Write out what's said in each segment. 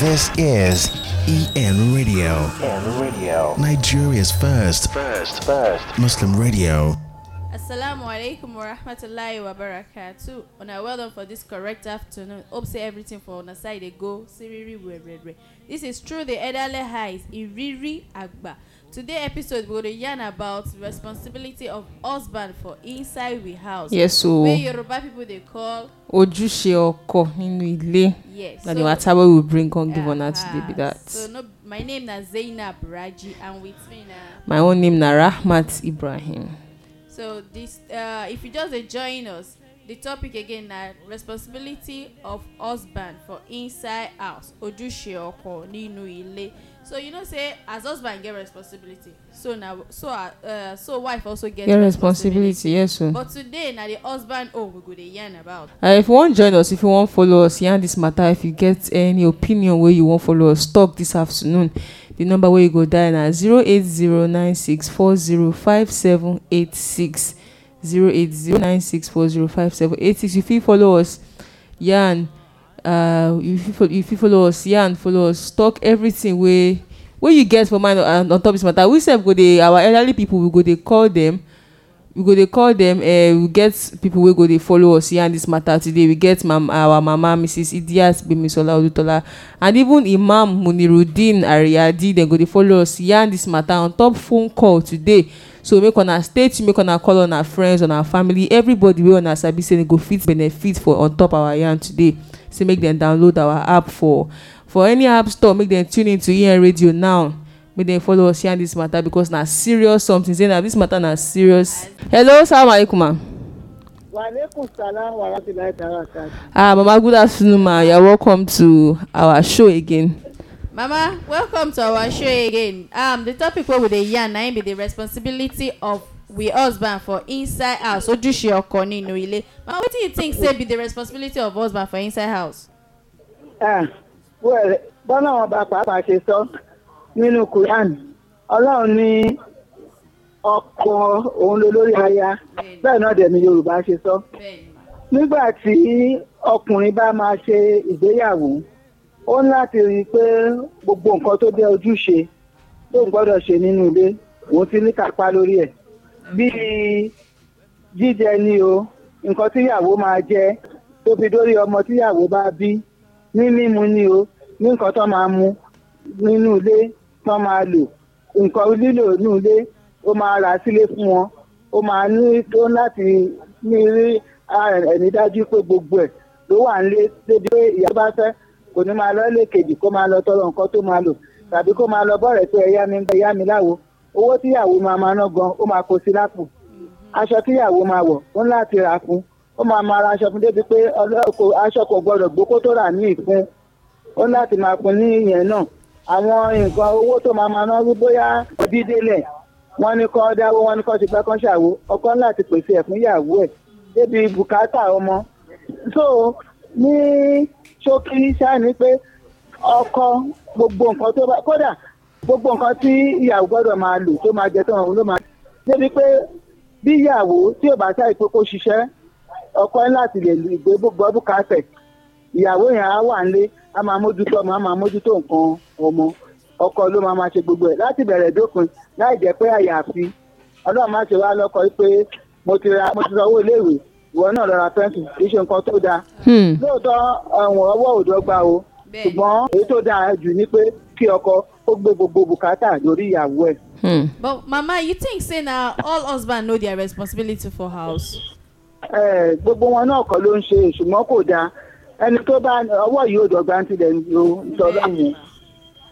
This is EN Radio. EN Radio. Nigeria's first First, first. Muslim radio. Assalamu alaikum wa rahmatullahi wa barakatuh. Una well done for this correct afternoon. Hope say everything for una side they go siriri werere. This is through the elderly highs Iriri Agba. Today episode we go dey yarn about responsibility of husband for inside we house. yes o Wey Yoruba people dey call ojúṣe ọkọ nínú ilé yes. na the matter wey we bring come give una today be that So no, my name na Zainab Raji and with me na. my own name na rahmat ibrahim So this, uh, if you just dey join us, the topic again na responsibility of husband for inside house ojúṣe ọkọ nínú ilé. So you know say as husband get responsibility, so na so uh, so wife also get, get responsibility yes o But today na the husband own we go dey yarn about. and if you wan join us if you wan follow us yarn this matter if you get any opinion wey you wan follow us talk this afternoon the number wey you go dial na zero eight zero nine six four zero five seven eight six zero eight zero nine six four zero five seven. Eight six you fit follow us yarn uh, you fit fo- you fit follow us yarn follow us talk everything wey wey you get for mind on, on top this matter. We sef go dey our elderly people we go dey call them we go dey call them uh, we get people wey go dey follow us yarn this matter today. We get mam our mama mrs idiat gbemisola olutola and even imam munirudeen ariyadi dem go dey follow us. Yarn this matter on top phone call today so make una stay tuned make una call on our friends on our family. Everybody wey una sabi say go fit benefit for on top our yarn today. Say make dem download our app for for any app store. Make dem tune into en radio now. Make dem follow us yarn this matter because na serious something. Say na this matter na serious. Hello salaam alaikum ma Walaikum salam wa rahmatullahi wa barakatuh. ah mama good afternoon ma you are welcome to our show again Mama, welcome to our show again. Um, the topic wey we dey yarn na im be the responsibility of we husband for inside house ojúṣe ọkọ nínú ilé. Mama, wetin you think say be the responsibility of husband for inside house? Ah, well, bọ́lá wọn bá pàápàá ṣe sọ nínú Quran, Ọlọ́run ní ọkọ òun ló lórí aya, bẹ́ẹ̀ náà dẹ̀ ni Yorùbá ṣe sọ. Nígbà tí ọkùnrin bá máa ṣe ìgbéyàwó, ó ní láti rí i pé gbogbo nǹkan tó jẹ́ ojúṣe tó ń gbọ́dọ̀ ṣe nínú ilé, òun ti ní kápá lórí ẹ̀. Bíi jíjẹ ni o nǹkan tíyàwó máa jẹ tó fi dórí ọmọ tíyàwó bá bí ní mímu ni o ní nǹkan tó máa mu nínú ilé tó máa lò nǹkan lílò nínú ilé ó máa rà sílé fún wọn ó máa ní tó láti ní rí ẹni dájú pé gbogbo ẹ̀ ló wà nílé débi pé ìyá bá fẹ́ kò ní máa lọ ilé kejì kó máa lọ tọrọ nǹkan tó máa lò tàbí kó máa lọ bọ́ọ̀rẹ̀ pé ẹ̀yá mi ń ẹ̀yá mi láwo. Owó tíyàwó máa máa ná gan ó máa kó sí lápò. Aṣọ tíyàwó máa wọ̀ ó ní láti rà fún. Ó máa máa ra aṣọ fún débi pé aṣọ kò gbọdọ̀ gbókó tó rà ní ìfún. Ó ní láti máa fún ní ìyẹn náà. Àwọn nǹkan owó tó máa máa ná rí bóyá ẹbí délẹ̀. Wọ́n ní kọ́ dáwó wọ́n ní kọ́ ti gbẹ́ kọ́ ṣàwó. Ọkọ ní láti pèsè ẹ̀ fún ìyàwó ẹ̀ débi bùkátà ọmọ. So ní ṣókí ṣáà ní pé ọkọ gbogbo nǹkan tó bá kódà gbogbo nǹkan tí ìyàwó gbọ́dọ̀ máa lò tó máa jẹ tó máa ló máa débi pé bí ìyàwó tí ò bá ṣàì pé kó ṣiṣẹ́ ọkọ láti lè gbé gbọ́ bùkátẹ̀ ìyàwó yẹn á wà nílé á máa mójútó ọmọ á máa mójútó nǹkan ọmọ. Ọkọ ló máa máa ṣe gbogbo ẹ̀. Láti bẹ̀rẹ̀ dópin láì jẹ́ pé àyàfi ọlọ́run má ṣe wá lọ́kọ pé mo ti ra mo ti sanwó iléèwé ìwọ náà lọ ra pẹ́ǹsì kì í ṣe nǹkan tó dáa hmm. lóòótọ́ ọ̀hún ọwọ́ òdọ́gba o Bẹ́ẹ̀ni. ṣùgbọ́n èyí tó dáa jù ni pé kí ọkọ ó gbé gbogbo bùkátà lórí ìyàwó ẹ̀. Hmm. But mama, you think say na all husband know their responsibility for house? Eh, gbogbo wọn náà kọ́ ló ń ṣe ṣùgbọ́n kò dáa ẹni tó bá ọwọ́ yìí ò dọ́gba ń tilẹ̀ lo ìtọ́lọ́ yẹn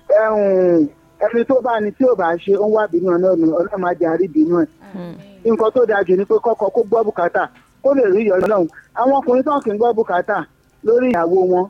Ẹ̀hùn, ẹni tó bá ní tí ò bá ṣe ó ń wá bínú nù ọlọ́run máa jẹ́ àríbínú ẹ̀ nǹkan tó dáa jù ni pé kọ́kọ́ kó gbọ́ bùkátà kó lè rí ìyọ̀nù ọlọ́run àwọn ọkùnrin tó ń kì í gbọ́ bùkátà lórí ìyàwó wọn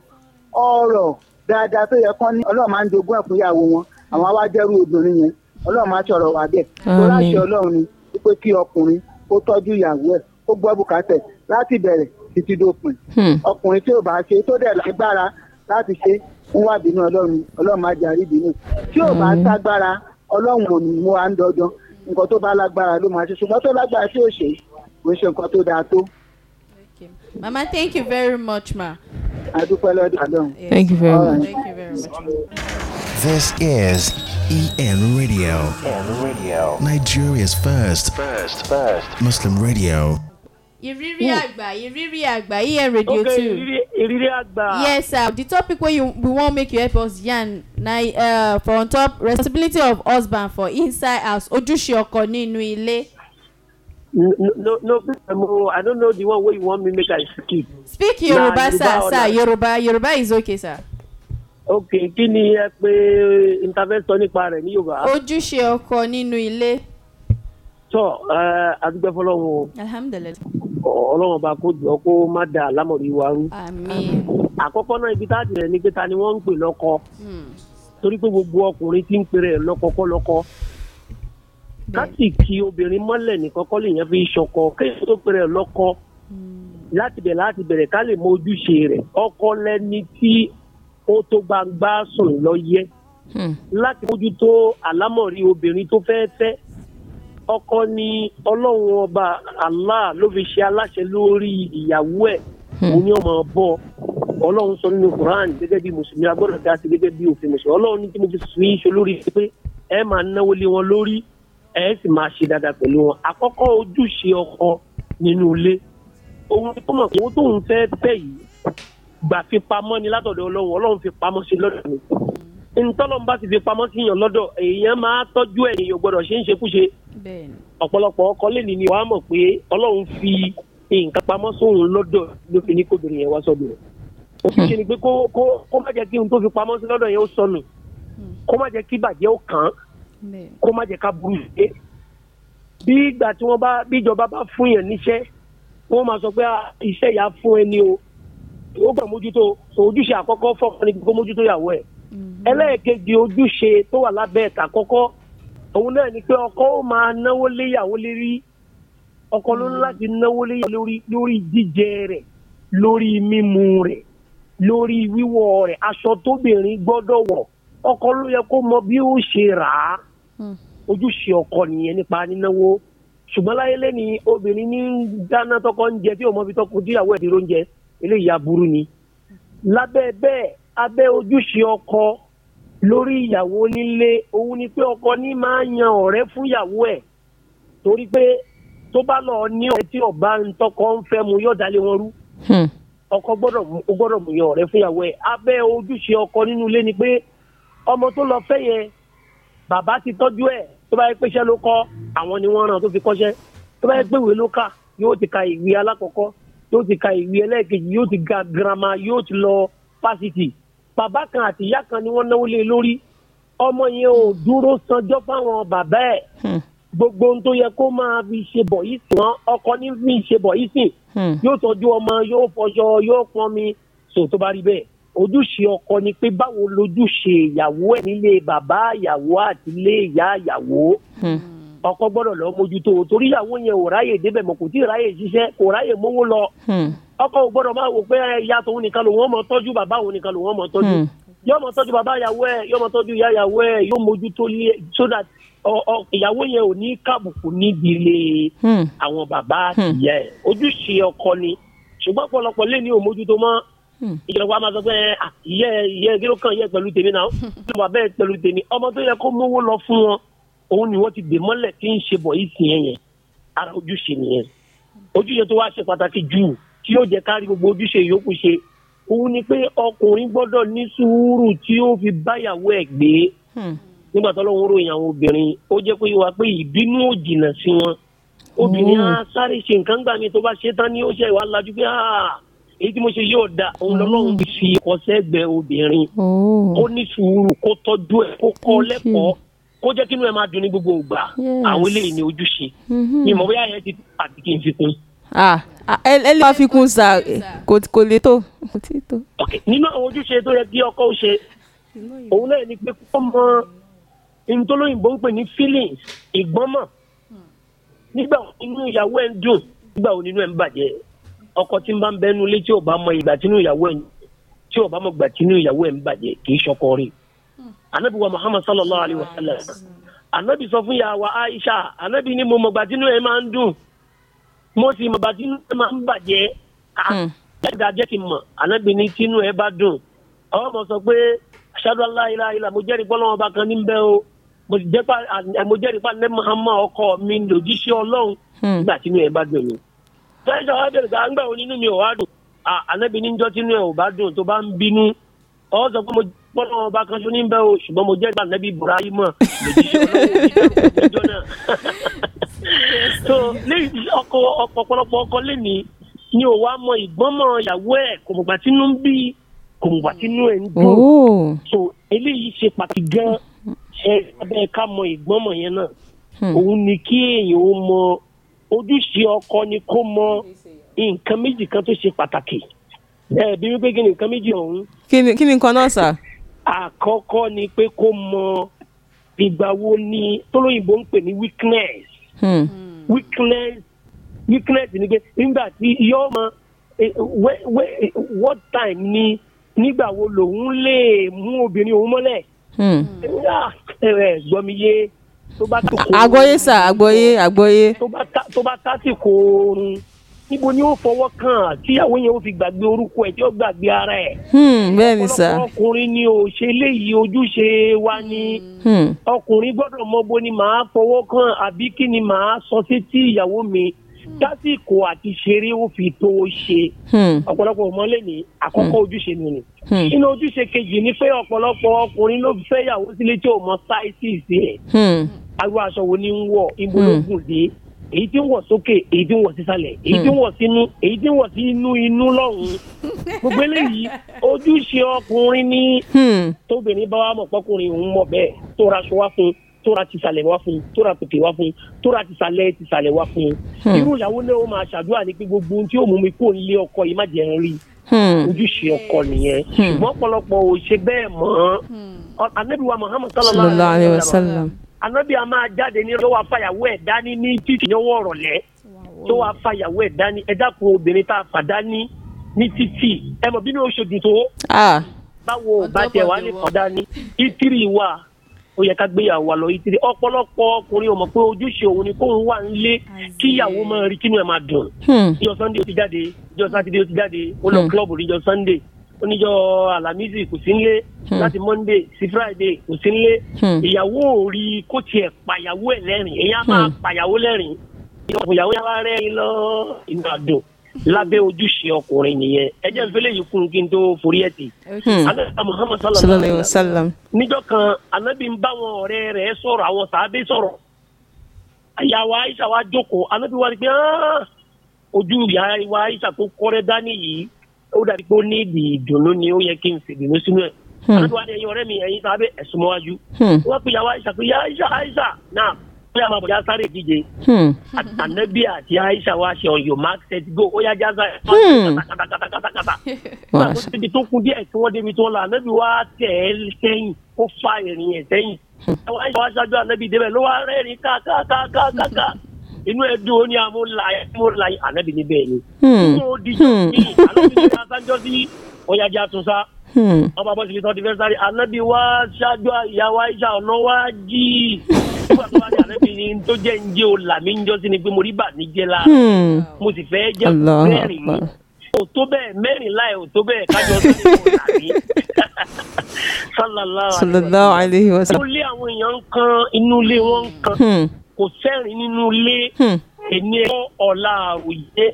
ọ̀rọ̀ dáadáa tó yẹ kán ní ọlọ́run máa ń jogún ẹ̀ fún ìyàwó wọn. Àwọn awájẹ́rú obìnrin yẹn. Ọlọ́run máa ṣọ̀rọ̀ wà bẹ́ẹ̀. Tó láṣẹ ọlọ́run ni pé kí ọkùnrin kó tọ́jú ìyàwó ẹ̀ kó gbọ́ bùkátà láti bẹ̀rẹ̀ títí dópin. Hmm. ọkùnrin tí ò bá ṣe tó dẹ̀ lágbára láti ṣe ń wá bínú ọlọ́run ọlọ́run máa jàrí bínú tí ò bá ságbára ọlọ́run ò ní mú wa ń dandan nǹkan tó bá lágbára ló máa ṣe. Ṣùgbọ́n tó lágbára tí ò ṣe kò ń ṣe nǹkan tó dáa tó. Okay. Mama, thank you very much, ma. adúpẹ́ lọ́dọ̀ àdán. Yes. Thank you very much. right. Thank you very much. This is EN Radio, EN Radio. Nigeria's first First. First. Muslim radio. ìrírí àgbà ìrírí àgbà EN radio okay two. ìrírí ìrírí àgbà. yes sir the topic wey you we wan make you help us yarn na uh, for on top responsibility of husband for inside house ojúṣe ọkọ nínú ilé. No no no i don't know the one wey you want me make i speak Na yoruba Yoruba sir sir yoruba yoruba is okay sir. ok kí ni ẹ pé intervention nípa rẹ̀ ní yorùbá. ojúṣe ọkọ nínú ilé. tọ adúgbò fọlọ́run o alhamdulilayi. ọlọ́run ọba kó jọ kó má da àlámọ̀rí wa rú. àmín. àkọ́kọ́ náà ibi tá a jẹ̀rẹ̀ ni pé ta ni wọ́n ń pè lọ́kọ Hmm. torí pé gbogbo ọkùnrin tí ń pèrè lọ́kọ kọ́ lọ́kọ. Káàtì kí obìnrin mọ́lẹ̀ nìkan kọ́ lè yẹn fi ṣọkọ kéèyàn tó pèrè ẹ̀ lọ́kọ láti bẹ̀rẹ̀ láti bẹ̀rẹ̀ ká lè mọ ojúṣe rẹ̀. Ọkọ lẹni tí ó tó gbangba sùn lọ yẹ. Hmm. láti mójútó àlámọ̀rí obìnrin tó fẹ́ fẹ́. Ọkọ ni ọlọ́run ọba allah ló fi ṣe aláṣẹ lórí ìyàwó ẹ̀. Òun ni ọmọ bọ. Ọlọ́run sọ nínú quran gẹ́gẹ́ bí mùsùlùmí agbọ́dọ̀ dá sí gẹ́gẹ́ bí òfin mùsùlùmí. Ọlọ́run ní tí mo fi sùn yín ṣe lórí pé ẹ máa náwó lé wọn lórí ẹ sì máa ṣe dáadáa pẹ̀lú wọn. Àkọ́kọ́ ojúṣe ọkọ nínú ilé. Òun ni kó mọ̀ pé owó tóun fẹ́ fẹ́ yìí gbà fi pamọ́ ni látọ̀dọ̀ ọlọ́run. Ọlọ́run fi pamọ́ sí lọ́dọ̀ mi. Ntọ́lọ́n bá ti fi pamọ́ sí yàn lọ́dọ̀ èèyàn máa tọ́jú ẹ̀ èèyàn gbọ́dọ̀ ṣe ń ṣekúṣe bẹ́ẹ̀ni. ọ̀pọ̀lọpọ̀ ọkọ lẹ́ni ni wàá mọ̀ pé ọlọ́run fi nǹkan pamọ́ sóhun lọ́dọ̀ ló fi ní kóbìnrin yẹn wá sọ́dọ̀ òfin ṣe ni pé kó má jẹ́ kí ohun tó fi pamọ́ sí lọ́dọ̀ yẹn ó sọnù. Kó má jẹ́ kí bàjẹ́ ó kàn án. Kó má jẹ́ ká burú ṣe bí ìgbà tí wọ́n bá bí ìjọba bá fún yẹn níṣẹ́ wọ́n máa sọ pé "Ah, iṣẹ́ ìyá fún ẹni o. Ó gbà mójútó ojúṣe àkọ́kọ́ fọ́ọ̀kan ni kó mójútó ìyàwó ẹ̀. Ẹlẹ́ẹ̀kejì ojúṣe tó wà lábẹ́ ẹ̀ka kọ́kọ́ òun náà ni pé ọkọ ó máa náwó léyàwó lérí. Ọkọ ló ní láti náwó léyàwó lórí lórí jíjẹ rẹ̀ lórí mímu rẹ̀ lórí wíwọ̀ rẹ̀. Aṣọ tóbìnrin gbọ́dọ̀ wọ̀. Ọkọ ló yẹ kó mọ bí ó ṣe rà á ojúṣe ọkọ nìyẹn nípa nínáwó. ṣùgbọ́n láyé lẹ́ni obìnrin ní dáná tọkọ ń jẹ tí ò mọ bí tọkọ díyàwó ẹ̀ dúró ń jẹ eléyìí aburú ni. lábẹ́ bẹ́ẹ̀ abẹ́ ojúṣe ọkọ lórí ìyàwó nílé òun ni pé ọkọ ní máa yan ọ̀rẹ́ fún ìyàwó ẹ̀. torí pé tó bá lọ ní ọ̀rẹ́ tí ọba ń tọkọ ń fẹ́ mu yóò dalé wọn rú. Hmm. ọkọ gbọ́dọ̀ gbọ́dọ̀ mú yan ọ̀rẹ́ fún ìyàwó ẹ̀. abẹ́ ojúṣe ọkọ nínú ilé ni pé ọmọ tó lọ fẹ́ yẹn bàbá ti tọ́jú ẹ̀ tó bá yẹ pé iṣẹ́ ló kọ́ àwọn ni wọ́n ràn tó fi kọ́ṣẹ́. Tó bá yẹ pé ìwé ló kà yóò ti ka ìwé alákọ̀ọ́kọ́ yóò ti ka ìwé ẹlẹ́ẹ̀kejì yóò ti ga girama yóò ti lọ fásitì. Bàbá kan àti ìyá kan ni wọ́n náwó lé lórí. Ọmọ yẹn ò dúró sanjọ́ fáwọn bàbá ẹ̀. Hmm. gbogbo ohun tó yẹ kó máa fi ṣe bọ̀ yìí sìn wọ́n ọkọ ní fi ṣe bọ̀ yìí sìn. Hmm. yóò tọ́jú ọmọ yóò fọṣọ yóò pọn mi sò tó bá rí bẹ́ẹ̀ ojúṣe ọkọ ni pé báwo lójúṣe ìyàwó ẹ̀ nílé bàbá ìyàwó àti ilé ìyá ìyàwó. Hmm. ọkọ gbọ́dọ̀ lọ mójútó torí ìyàwó yẹn ò ráyè débẹ̀ mọ́ kò tí ì ráyè ṣiṣẹ́ kò ráyè mówó lọ. Hmm. ọkọ ò gbọ́dọ̀ máa wò pé ìyá tòun nìkan lòun ọmọ tọ́jú bàbá òun nìkan lòun ọmọ tọ́jú. Hmm. yóò mọ tọ́jú bàbá ìyàwó ẹ̀ yóò mọ tọ́jú ìyá ìyàwó ẹ̀ yóò mójútó lé so that ìyàwó yẹn ò ní kábùkù níbi ilé àwọn bàbá àti ìyá ẹ̀. Ojúṣe ọkọ ni ṣùgbọ́n ọ̀pọ̀lọpọ̀ lé ní òmójútó mọ́ Hmm. ìjọba máa sọ pé "Ah, ìyá ẹ ìyá ẹ kí ló kàn yẹ pẹ̀lú tèmi náà? Bàbá bẹ́ẹ̀ pẹ̀lú tèmi. Ọmọ tó yẹ kó mówó lọ fún wọn òun ni wọ́n ti dè mọ́lẹ̀ tí ń ṣe bọ̀ yìí sí yẹn ara ojúṣe nìyẹn. Ojúṣe tó wá ṣe pàtàkì jù tí yóò jẹ́ kárí gbogbo ojúṣe yòókù ṣe òun ni pé ọkùnrin gbọ́dọ̀ ní sùúrù tí ó fi báyàwó ẹ̀ gbé. Hmm. nígbà tó lọ́wọ́ ròyìn àwọn obìnrin ó jẹ́ pé wá pé ìbínú ò jìnnà sí wọn. Obìnrin á sáré ṣe nǹkan gbà mí tó bá ṣe tán ní ó ṣe ìwà lajú pé "Ah, èyí tí mo ṣe yóò da òun lọ́lọ́run fi ọ̀sẹ́gbẹ̀ obìnrin. Oh. kó ní sùúrù kó tọ́jú ẹ̀ kó kọ́ lẹ́kọ̀ọ́ kó jẹ́ kínú ẹ̀ máa dùn ní gbogbo ìgbà. Àwọn eléyìí ní ojúṣe. Mhm. ìmọ̀ bóyá yẹn ti àti kí n fi kún. ẹ lè wá fi kún sa kò lè tó. Nínú àwọn ojúṣe tó yẹ kí ọkọ ó ṣe òun náà ni pé kó mọ ohun tó lóyìnbó ń pè ní feelings ìgbọ́nmọ̀. Nígbà inú ìyàwó ẹ̀ ń dùn nígbà wo nínú ẹ̀ ń bàjẹ́ ọkọ tí ń bá ń bẹnu ilé tí ò bá mọ ìgbà tínú ìyàwó ẹ̀ tí ò bá mọ ìgbà tínú ìyàwó ẹ̀ ń bàjẹ́ kì í ṣọkọ rí. Anabi wa muhammad sallallahu alayhi wa sallam. Anabi sọ fún yàrá aisha anabi ni mo mọ ìgbà tínú ẹ̀ máa ń dùn. Mo sì mọ ìgbà tínú ẹ̀ máa ń bàjẹ́. Ah, Hmm. ẹ̀dá jẹ́ kí n mọ̀ ànábì ní tínú ẹ bá dùn. Ọmọ sọ pé aṣáájú aláìláìlá mo jẹ́rìí pọ́nlọ́wọ́ bá kan ní bẹ́ o. Mo jẹ́rìí pa nẹ́ẹ̀mọ́ àmọ́ ọkọ mi lòjíṣẹ́ ọlọ́run. Hmm. nígbà tínú ẹ bá dùn ni. Sẹ́yìn àwọn abẹ́rẹ́ gbà ń gbà wo nínú mi ò wá dùn. À, ànábì níjọ́ tínú ẹ ò bá dùn tó bá ń bínú. Ọ sọ pé mo pọ́nlọ́wọ́ bá kan ṣó ní bẹ́ o ṣùgbọ́n mo jẹ́rìí pa nẹ́bí Ibrahim ọkọ ọ̀pọ̀lọpọ̀ ọkọ lẹ́ni ni ò wá mọ ìgbọ́mọ̀ ìyàwó ẹ̀ kò mọ̀gbà tínú ń bí kò mọ̀gbà tínú ẹ̀ ń dùn. So eléyìí ṣe pàtàkì gan ẹ abẹ́ ká mọ ìgbọ́mọ̀ yẹn náà. Hmm. òun ni kí èèyàn ó mọ ojúṣe ọkọ ni kó mọ nǹkan méjì kan tó ṣe pàtàkì ẹ bí wípé kí ni nǹkan méjì ọ̀hún kí ni kí ni nǹkan náà sà. àkọ́kọ́ ni pé kó mọ ìgbà wo ni tólóyìnbó ń pè ní weakness Hmm. weakness weakness ni pé nígbà tí yóò mọ what time ni nígbà wo lòun lè mú obìnrin òun mọ́lẹ̀ Hmm. Ẹ ẹ gbọ́ mi yé tó bá tó kó àgbọ́yé sà àgbọ́yé àgbọ́yé. tó bá tásìkò oorun níbo ni ó fọwọ́ kàn tíyàwó yẹn ó fi gbàgbé orúkọ ẹ̀ tí ó gbàgbé ara ẹ̀ Hmm. bẹ́ẹ̀ ni sà. ọkùnrin ni ò ṣe léyìí ojúṣe wa ni. Hmm. ọkùnrin gbọ́dọ̀ mọ bó ni màá fọwọ́ kàn àbí kí ni màá sọ sétí ìyàwó mi lásìkò àti ṣeré ó fi tó o ṣe Hmm. ọ̀pọ̀lọpọ̀ ọmọlé ní àkọ́kọ́ ojúṣe mi ni. Hmm. nínú ojúṣe kejì ni pé ọ̀pọ̀lọpọ̀ ọkùnrin ló fẹ́ ìyàwó sílé tí ò mọ sáìsì ẹ̀ Hmm. arú aṣọ wo ni ń wọ̀ ibo ló Hmm. gùn dé èyí tí ń wọ̀ sókè èyí tí ń wọ̀ sísàlẹ̀ èyí tí ń wọ̀ sínú èyí tí ń wọ̀ sí inú inú lọ́hùn-ún gbogbo eléyìí ojúṣe ọkùnrin Hmm. tóbìnrin bá wà mọ̀ pọ́kùnrin òun mọ̀ bẹ́ẹ̀ tó ra aṣọ wá fún un tó ra tìsàlẹ̀ wá fún un tó ra tòkè wá fún un tó ra tìsàlẹ̀ tìsàlẹ̀ wá fún un. Hmm. irú ìyàwó náà ó máa ṣàdúrà ní pé gbogbo ohun tí ó mú mi kó nílé ọkọ yìí má jẹ́ ń rí Hmm. ojúṣe ọkọ nìyẹn Hmm. ṣùgbọ́n ọ̀pọ̀lọpọ̀ ò ṣe bẹ́ẹ̀ mọ́ anabi wa muhammad sallallahu alayhi wa alaihi wa sallam anabi a máa jáde ní lọ́wọ́ afáyàwó ẹ̀ dání ní títì yọwọ́ ọ̀rọ̀lẹ́ tó wàá fàyàwó ẹ̀ dání ẹ dákun obìnrin tá a fà dání ní títì ẹ mọ̀ bí ní oṣù dùn tó ah. báwo bá tẹ wá the lè world. kọjá ní ìtìrì wa ó yẹ ká gbéyàwó wa lọ ìtìrì ọ̀pọ̀lọpọ̀ ọkùnrin ò mọ̀ pé ojúṣe òun ni kóun wà nílé kíyàwó máa rí kínú ẹ̀ máa dùn Hmm. níjọ́ sunday ó ti jáde níjọ́ sátidé ó ti jáde ó lọ Hmm. club níjọ́ sunday ó níjọ́ alamisi kò sí nílé Hmm. láti monday sí friday kò sí nílé Hmm. ìyàwó ò rí kó tiẹ̀ pàyàwó ẹ̀ lẹ́rìn èyí á máa Hmm. pàyàwó lẹ́rìn ìyàwó yà wá rẹ́rìn lọ inú àdùn lábẹ́ ojúṣe ọkùnrin nìyẹn. Ẹ jẹ́ n fẹ́lẹ́ yìí kún kí n tó forí ẹ̀ tì. Hmm. alẹ́ muhammad sallallahu alayhi wa sallam níjọ́ kan anabi ń bá wọn ọ̀rẹ́ rẹ̀ sọ̀rọ̀ àwọn sàábé sọ̀rọ̀. Ìyàwó aisha wa jókòó. Anabi wa rí pé "Ah, ojú ìyàwó aisha tó kọ́rẹ́ dání yìí ó dàbí pé ó ní ìdí ìdùnnú ni ó yẹ kí n fìdùnnú sínú ẹ̀. Hmm. anabi wa ní ẹ̀yin ọ̀rẹ́ mi ẹ̀yin sàábé ẹ̀sùn mọ́wájú Hmm. wọ́n pe ìyàwó aisha pé "Ya aisha aisha náà ó yà máa bọ̀ já sáré ìdíje Hmm. anabi àti aisha wa ṣe on your mark set go ó yà já sáré Hmm. kátàkátàkátàkátà nígbà tó débi tó kún díẹ̀ tí wọ́n débi tó la ànábì wá tẹ̀ ẹ́ sẹ́yìn ó fa ìrìn ẹ̀ sẹ́yìn. àwọn àyè wá ṣáájú ànábì débẹ̀ ló wá rẹ́rìn kákákákáká inú ẹ̀ dùn ó ní amúlá amúlá ànábì níbẹ̀ ni. Hmm. ó di jù Hmm. ànábì ní asájọ́ sí ọ̀yájà àtúnṣá Hmm. ọba bọ́ síbi tó ti fẹ́ sáré ànábì wá ṣáájú ìyàwó àìsà ọ̀nà wá jì í. Nígbà tó wá ní ànábì ní tó jẹ́ ń jẹ́ o làmí ń jọ́ sí ni pé mo rí bà níjẹ́ la Hmm. mo sì fẹ́ jẹ́ mẹ́rin Akbar. ò tó bẹ́ẹ̀ mẹ́rin láì ò tó bẹ́ẹ̀ kájọ sáré kò tàbí sallallahu sallallahu alayhi wa sallam. ilé àwọn èèyàn ń kan inú ilé wọn ń kan Hmm. kò sẹ́rìn nínú ilé Hmm. èmi ọ̀la àròyé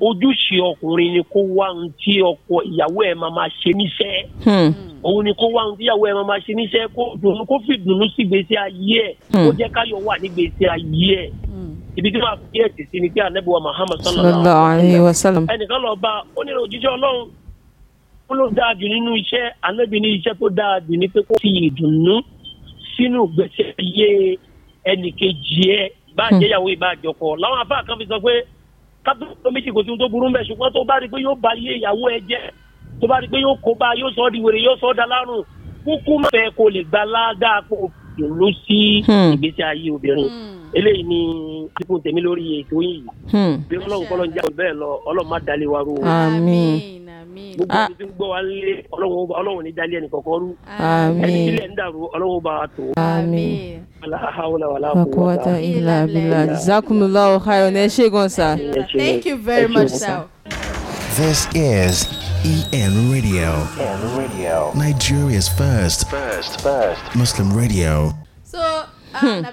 ojúṣe ọkùnrin ni kó wá ohun tí ọkọ ìyàwó ẹ̀ máa máa ṣe níṣẹ́. Hmm. òun ni kó wá ohun tí ìyàwó ẹ̀ máa máa ṣe níṣẹ́ kó dùnú kó fi dùnú sí gbèsè ayé ẹ̀. Kó Hmm. jẹ́ káyọ̀ wà ní gbèsè ayé ẹ̀. Ibi tí wàá fi ẹ̀ tì sí ni pé anabiwa muhammad sallallahu alayhi wa sallam. ẹnìkan lọ bá ó ní òjíṣẹ́ ọlọ́run. Ó ló dáa jù nínú iṣẹ́. Anábì ní iṣẹ́ tó dáa jù ní pé kó fi ìdùnnú sínú gbèsè iye ẹnìkejì ẹ. Ìbáàjẹyàwó ìbáàjọkọ làwọn afá kan fi sọ pé kátó méjì kò sí ohun tó burú mbẹ ṣùgbọ́n tó bá rí i pé yóò ba iye ìyàwó ẹ jẹ́ tó bá rí i pé yóò kó bá yóò sọ ọ́ di wèrè yóò sọ ọ́ da lárùn kúkú mẹ́fẹ́ kó lè gba ládàá kó dùnú sí Hmm. ìgbésí ayé obìnrin eléyìí ni kíkún tèmi lórí ètò yìí Hmm. bí ọlọ́run kọ́ ló ń jáwé bẹ́ẹ̀ lọ ọlọ́run má dalẹ̀ wa rú o Àmín. Àmín. gbogbo ah. ẹni tí ń gbọ́ wa lé ọlọ́run ó bá- ọlọ́run ní dalẹ̀ ẹnì kọ̀ọ̀kan rú ẹni Àmín. tílẹ̀ ń dàrú ọlọ́run bá wa tó Àmín. aláhàwọlá wàlá quwwata illa billah jazakumullahu khairan ẹ ṣé gan sa. Thank you very much, gan. sir. This is EN Radio, EN Radio. Nigeria's first First. First. Muslim radio. so na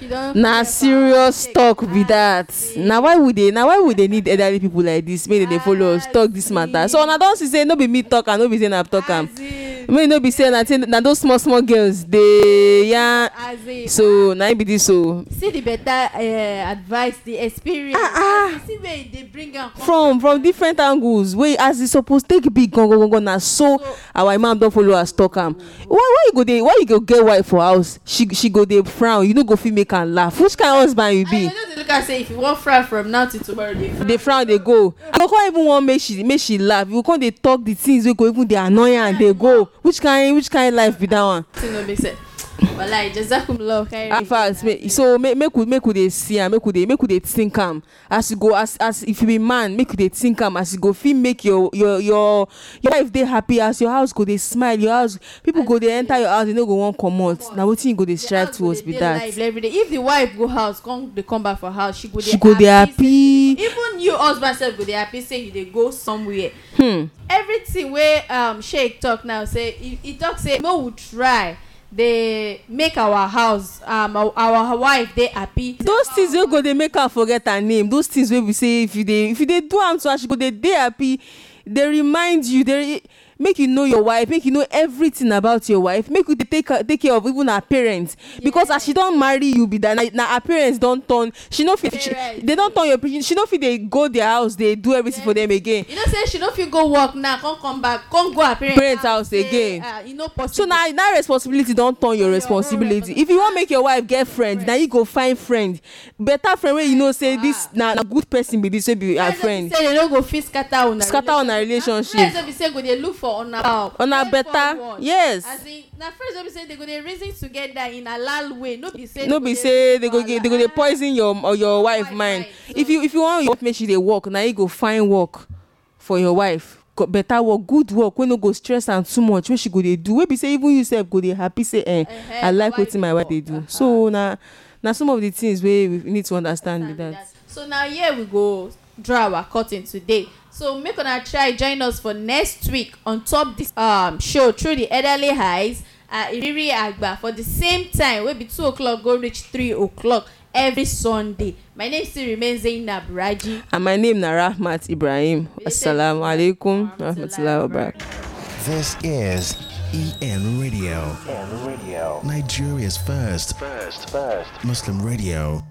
you don. na serious talk be that. na why we dey na why we dey need elderly people like this? Make dem dey follow us talk this matter. So una don see say no be me talk am no be say na talk am e no be say na say na those small small girls dey yarn so na im be this o see the better uh, advice the experience. Ah, ah. see where e dey bring am from from? different angles. Wey as e suppose take be gangan na so our imam don follow us talk am. Why why you go dey why you go get wife for house? She she go dey frown. You no go fit make am laugh. Which kind husband you be. you no dey look am say if you wan frown from now till tomorrow dey frown. Dey frown dey go. I go come even wan make she make she laugh. You go come dey talk the things wey go even dey annoy am dey go which kind which kind life be that one. thing no make sense walahi jazakumullah khairan. in fact make so make make we make we dey see am make we dey make we dey think am as you go as as if you be man make you dey think am as you go fit make your your your your wife dey happy as your house go dey smile your house people go dey enter your house they no go wan comot na wetin you go dey strive towards be that. every day if the wife go house come dey come back for house she go dey she go dey happy. say- even you husband sef go dey happy say you dey go somewhere Hmm. everything wey um sheik talk now say he he talk say make we try dey make our house um our, wife dey happy. those things wey go dey make am forget her name those things wey be say if you dey if you dey do am to her she go dey dey happy dey remind you dey make you know your wife make you know everything about your wife make you dey take take care of even her parents. Because as she don marry you be that na na her parents don turn she no fit she they don turn your pikin she no fit dey go their house dey do everything for them again. You know say she no fit go work now come come back come go her parents, Parents house say, again. ah e no possible. so na that responsibility don turn your responsibility. If you wan make your wife get friend na you go find friend. Better friend wey you know say this na na good person be this wey be her friends friend wey be say they no go fit scatter una scatter una relationship. friends wey be say go dey look for una help Una better, forward. yes. as in na friends wey be say they go dey reason together in halal way. No be say no be say they go for they go dey poison your or your wife mind. if you if you wan your make she dey work na you go find work for your wife. Better work good work wey no go stress am too much wey she go dey do. Wey be say even you sef go dey happy say eh i like wetin my wife dey do. do so na na some of the things wey we need to understand be that. so na here we go draw our curtain today so make una try join us for next week on top this um, show through the elderly highs uh, iriri agba for the same time wey be two o'clock go reach three o'clock every sunday my name still remain zainab raji and my name na rahmat ibrahim assalamu alaikum rahmatullahi wa barakatuh. This is EN Radio, EN Radio. Nigeria's first First. First. Muslim radio.